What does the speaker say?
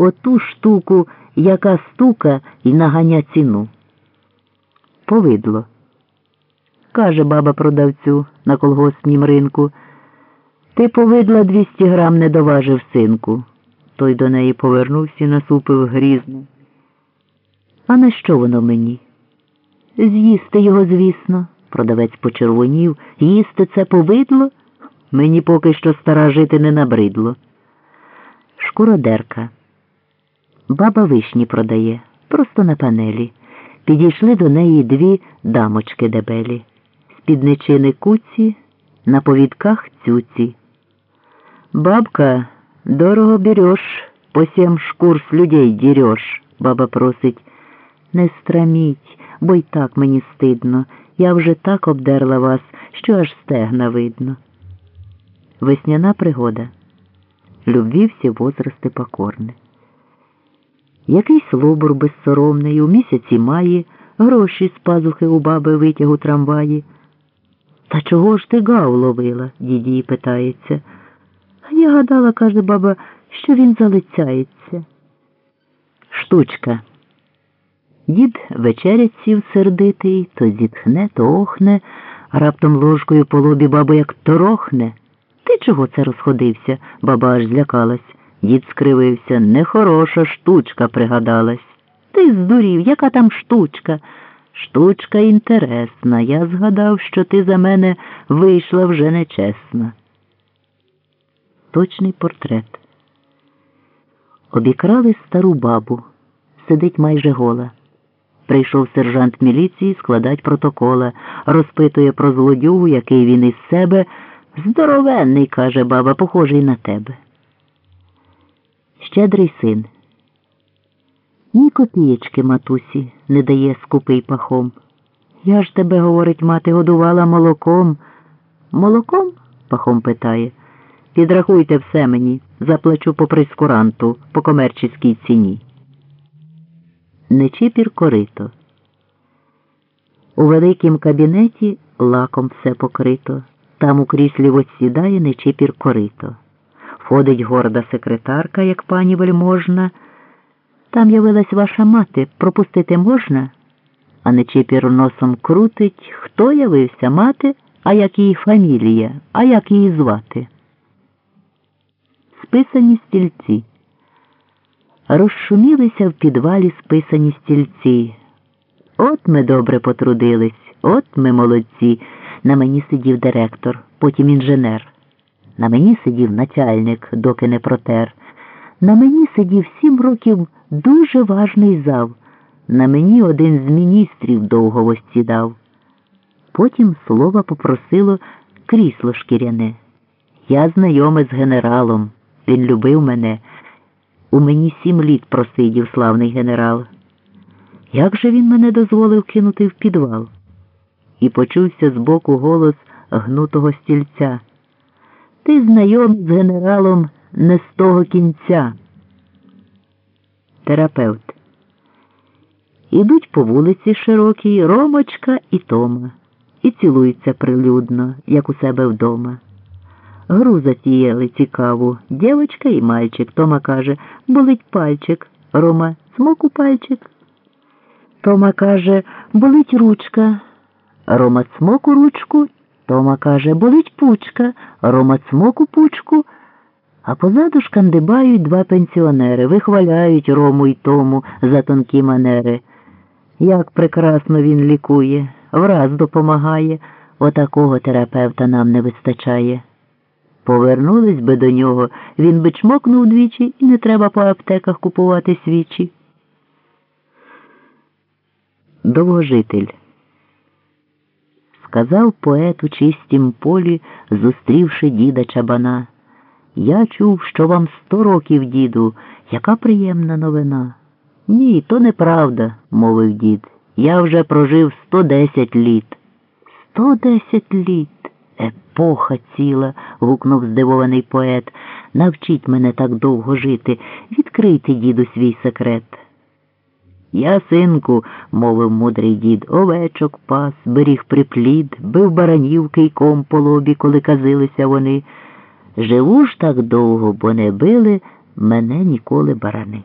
оту штуку, яка стука і наганя ціну. Повидло. Каже баба продавцю на колгоспнім ринку. Ти повидла 200 грам не доважив синку. Той до неї повернувся і насупив грізно. А на що воно мені? З'їсти його, звісно, продавець почервонів. Їсти це повидло? Мені поки що стара жити не набридло. Шкуродерка. Баба вишні продає, просто на панелі. Підійшли до неї дві дамочки дебелі. Спідничини куці, на повідках цюці. Бабка, дорого береш, по сім шкур с людей дереш, баба просить. Не страміть, бо й так мені стидно. Я вже так обдерла вас, що аж стегна видно. Весняна пригода. Любві всі возрасти покорне. Якийсь лобур безсоромний у місяці має, гроші з пазухи у баби витяг у трамваї. Та чого ж ти гав ловила? дідій питається. Я гадала, каже баба, що він залицяється. Штучка. Дід вечерять сів сердитий, то зітхне, то охне, раптом ложкою по лобі бабу як торохне. Ти чого це розходився? Баба аж злякалась. Дід скривився. Нехороша штучка пригадалась. Ти здурів, яка там штучка? Штучка інтересна. Я згадав, що ти за мене вийшла вже нечесна. Точний портрет. Обікрали стару бабу. Сидить майже гола. Прийшов сержант міліції складать протокола, розпитує про злодюгу, який він із себе. Здоровенний, каже баба, похожий на тебе. Щедрий син. Ні копієчки, матусі, не дає скупий пахом. Я ж тебе, говорить мати, годувала молоком. Молоком? пахом питає. Підрахуйте все мені, заплачу по прескуранту, по комерчеській ціні. Нечипір корито. У великім кабінеті лаком все покрито. Там у кріслі восідає нечипір корито. Ходить горда секретарка, як пані вельможна. Там явилась ваша мати, пропустити можна? А нечипір носом крутить, хто явився мати, а як її фамілія, а як її звати. Списані стільці. Розшумілися в підвалі списані стільці. От ми добре потрудились, от ми молодці. На мені сидів директор, потім інженер. На мені сидів начальник, доки не протер. На мені сидів сім років дуже важний зав. На мені один з міністрів довго восідав. Потім слова попросило крісло шкіряне. Я знайомий з генералом. Він любив мене. У мені сім літ просидів славний генерал. Як же він мене дозволив кинути в підвал? І почувся збоку голос гнутого стільця. Ти знайом з генералом не з того кінця. Терапевт. Ідуть по вулиці широкій Ромочка і Тома, і цілуються прилюдно, як у себе вдома. Гру затіяли цікаву. Дівочка і мальчик. Тома каже, болить пальчик. Рома смоку пальчик. Тома каже, болить ручка. Рома цмоку ручку. Тома каже, болить пучка. Рома цмоку пучку. А позаду шкандибають два пенсіонери, вихваляють Рому й Тому за тонкі манери. Як прекрасно він лікує, враз допомагає. Отакого терапевта нам не вистачає. Повернулись би до нього, він би чмокнув двічі і не треба по аптеках купувати свічі. Довгожитель. Сказав поет у чистім полі, зустрівши діда чабана. Я чув, що вам сто років, діду, яка приємна новина. Ні, то неправда, мовив дід. Я вже прожив сто десять літ. Сто десять літ. Епоха ціла. гукнув здивований поет. Навчіть мене так довго жити. Відкрийте, діду, свій секрет. Я, синку, мовив мудрий дід, овечок пас, беріг приплід, бив баранів кийком по лобі, коли казилися вони. Живу ж так довго, бо не били мене ніколи барани.